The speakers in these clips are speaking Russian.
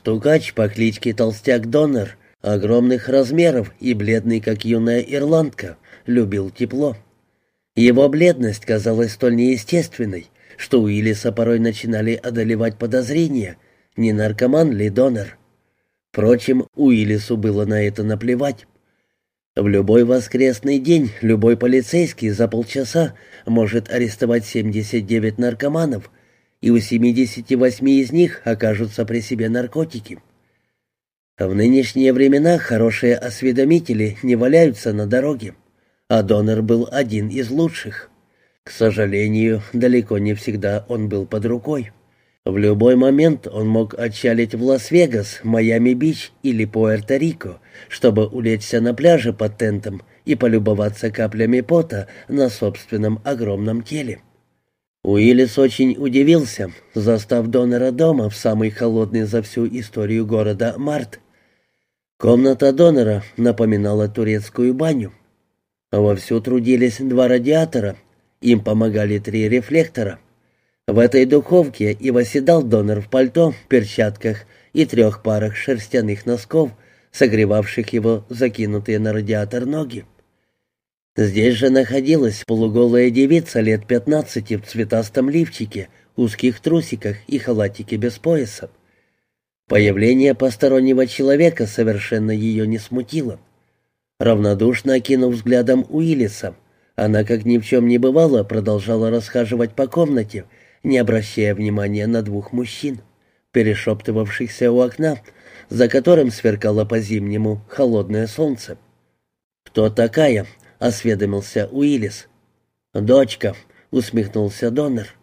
Стукач по кличке Толстяк Доннер, огромных размеров и бледный, как юная ирландка, любил тепло. Его бледность казалась столь неестественной, что Уиллиса порой начинали одолевать подозрения, не наркоман ли Доннер. Впрочем, Уиллису было на это наплевать. В любой воскресный день любой полицейский за полчаса может арестовать 79 наркоманов, и у 78 из них окажутся при себе наркотики. В нынешние времена хорошие осведомители не валяются на дороге, а донор был один из лучших. К сожалению, далеко не всегда он был под рукой. В любой момент он мог отчалить в Лас-Вегас, Майами-Бич или Пуэрто-Рико, чтобы улечься на пляже под тентом и полюбоваться каплями пота на собственном огромном теле. Уиллис очень удивился, застав донора дома в самый холодный за всю историю города март. Комната донора напоминала турецкую баню. Вовсю трудились два радиатора, им помогали три рефлектора. В этой духовке и восседал донор в пальто, перчатках и трех парах шерстяных носков, согревавших его закинутые на радиатор ноги. Здесь же находилась полуголая девица лет пятнадцати в цветастом лифчике, узких трусиках и халатике без пояса. Появление постороннего человека совершенно ее не смутило. Равнодушно окинув взглядом Уиллиса, она, как ни в чем не бывало, продолжала расхаживать по комнате, не обращая внимания на двух мужчин, перешептывавшихся у окна, за которым сверкало по-зимнему холодное солнце. «Кто такая?» — осведомился Уиллис. «Дочка», — усмехнулся Доннер.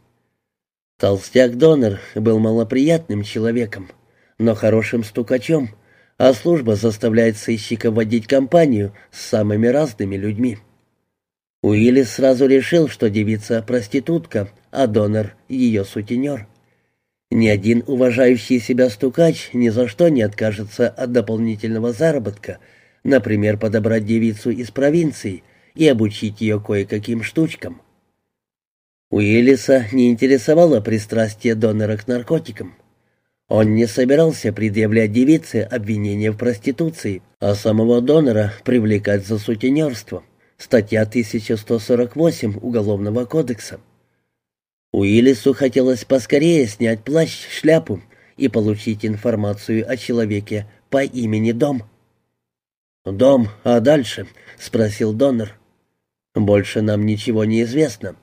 Толстяк Доннер был малоприятным человеком, но хорошим стукачом, а служба заставляет сыщика водить компанию с самыми разными людьми. Уиллис сразу решил, что девица — проститутка, а Доннер — ее сутенер. Ни один уважающий себя стукач ни за что не откажется от дополнительного заработка — Например, подобрать девицу из провинции и обучить ее кое-каким штучкам. Уиллиса не интересовало пристрастие донора к наркотикам. Он не собирался предъявлять девице обвинения в проституции, а самого донора привлекать за сутенерство. Статья 1148 Уголовного кодекса. Уиллису хотелось поскорее снять плащ, шляпу и получить информацию о человеке по имени Дом. «Дом, а дальше?» — спросил донор. «Больше нам ничего не известно».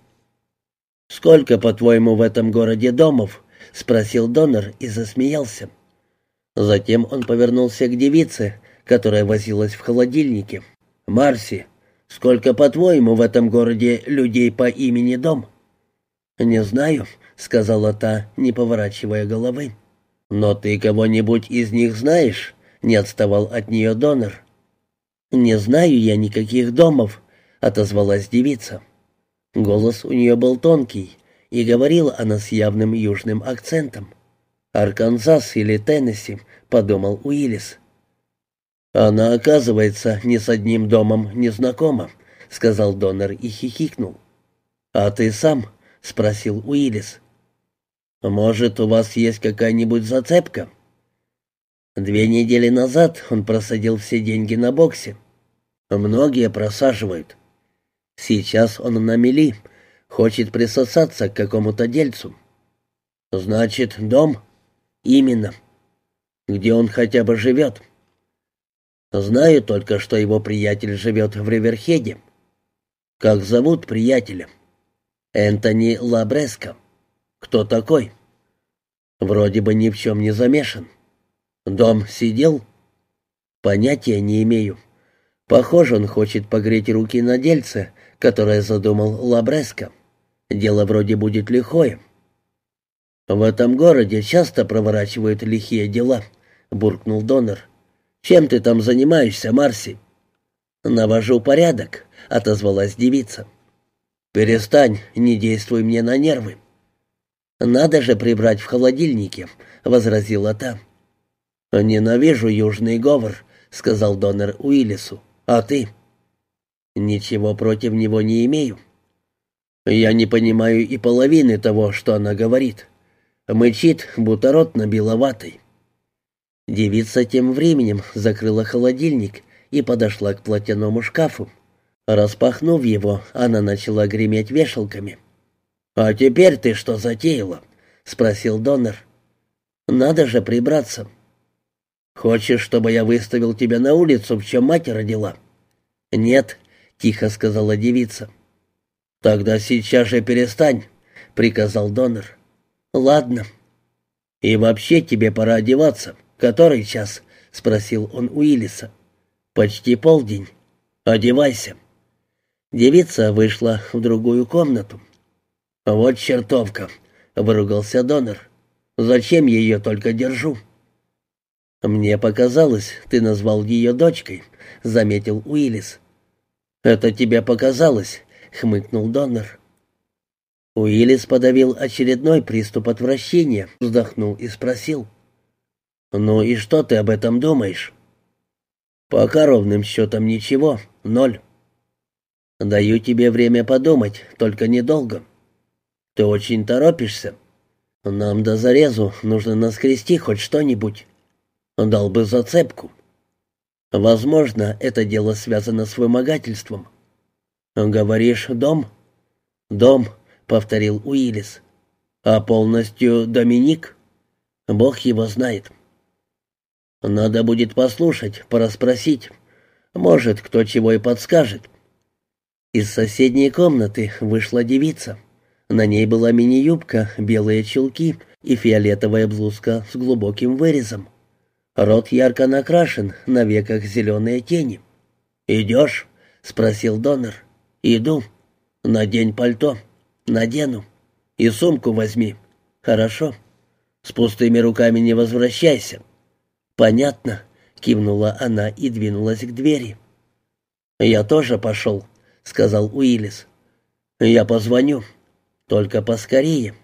«Сколько, по-твоему, в этом городе домов?» — спросил донор и засмеялся. Затем он повернулся к девице, которая возилась в холодильнике. «Марси, сколько, по-твоему, в этом городе людей по имени Дом?» «Не знаю», — сказала та, не поворачивая головы. «Но ты кого-нибудь из них знаешь?» — не отставал от нее донор. «Не знаю я никаких домов», — отозвалась девица. Голос у нее был тонкий, и говорила она с явным южным акцентом. «Арканзас или Теннесси», — подумал Уиллис. «Она, оказывается, ни с одним домом не знакома», — сказал донор и хихикнул. «А ты сам?» — спросил Уиллис. «Может, у вас есть какая-нибудь зацепка?» Две недели назад он просадил все деньги на боксе. Многие просаживают. Сейчас он на мели, хочет присосаться к какому-то дельцу. Значит, дом? Именно. Где он хотя бы живет? Знаю только, что его приятель живет в Риверхеде. Как зовут приятеля? Энтони Лабреско. Кто такой? Вроде бы ни в чем не замешан. Дом сидел? Понятия не имею. Похоже, он хочет погреть руки на дельце, которое задумал Лабреско. Дело вроде будет лихое. «В этом городе часто проворачивают лихие дела», — буркнул донор. «Чем ты там занимаешься, Марси?» «Навожу порядок», — отозвалась девица. «Перестань, не действуй мне на нервы». «Надо же прибрать в холодильнике», — возразила та. «Ненавижу южный говор», — сказал донор Уиллису. А ты? Ничего против него не имею. Я не понимаю и половины того, что она говорит. Мычит, будто рот набила ватой. Девица тем временем закрыла холодильник и подошла к платяному шкафу. Распахнув его, она начала греметь вешалками. «А теперь ты что затеяла?» — спросил донор. «Надо же прибраться». «Хочешь, чтобы я выставил тебя на улицу, в чем мать родила?» «Нет», — тихо сказала девица. «Тогда сейчас же перестань», — приказал донор. «Ладно». «И вообще тебе пора одеваться. Который час?» — спросил он Уиллиса. «Почти полдень. Одевайся». Девица вышла в другую комнату. «Вот чертовка», — выругался донор. «Зачем ее только держу?» «Мне показалось, ты назвал ее дочкой», — заметил Уиллис. «Это тебе показалось», — хмыкнул донор. Уиллис подавил очередной приступ отвращения, вздохнул и спросил. «Ну и что ты об этом думаешь?» «Пока ровным счетом ничего, ноль». «Даю тебе время подумать, только недолго. Ты очень торопишься. Нам до зарезу нужно наскрести хоть что-нибудь». Дал бы зацепку. Возможно, это дело связано с вымогательством. Говоришь, дом? Дом, повторил Уиллис. А полностью Доминик? Бог его знает. Надо будет послушать, порасспросить. Может, кто чего и подскажет. Из соседней комнаты вышла девица. На ней была мини-юбка, белые чулки и фиолетовая блузка с глубоким вырезом. Рот ярко накрашен, на веках зеленые тени. «Идешь?» — спросил донор. «Иду. Надень пальто. Надену. И сумку возьми. Хорошо. С пустыми руками не возвращайся». «Понятно», — кивнула она и двинулась к двери. «Я тоже пошел», — сказал Уиллис. «Я позвоню. Только поскорее».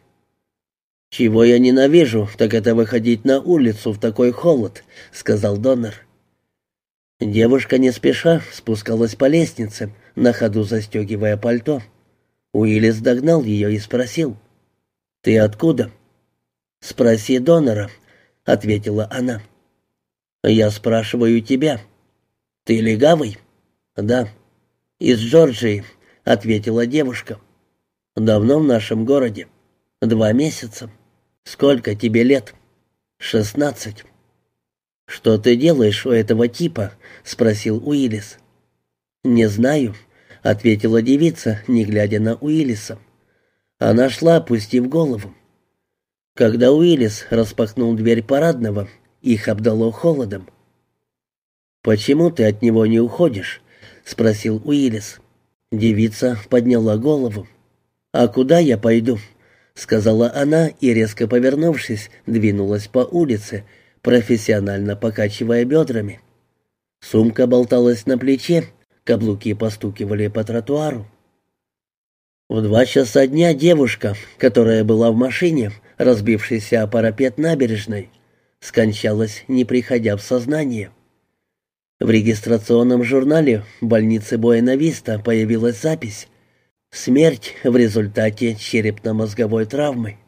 «Чего я ненавижу, так это выходить на улицу в такой холод», — сказал донор. Девушка не спеша спускалась по лестнице, на ходу застегивая пальто. Уиллис догнал ее и спросил. «Ты откуда?» «Спроси донора», — ответила она. «Я спрашиваю тебя. Ты легавый?» «Да». «Из Джорджии», — ответила девушка. «Давно в нашем городе?» «Два месяца». «Сколько тебе лет?» «Шестнадцать». «Что ты делаешь у этого типа?» — спросил Уиллис. «Не знаю», — ответила девица, не глядя на Уиллиса. Она шла, опустив голову. Когда Уиллис распахнул дверь парадного, их обдало холодом. «Почему ты от него не уходишь?» — спросил Уиллис. Девица подняла голову. «А куда я пойду?» — сказала она и, резко повернувшись, двинулась по улице, профессионально покачивая бедрами. Сумка болталась на плече, каблуки постукивали по тротуару. В два часа дня девушка, которая была в машине, разбившейся о парапет набережной, скончалась, не приходя в сознание. В регистрационном журнале больницы Буэна-Виста появилась запись — Смерть в результате черепно-мозговой травмы.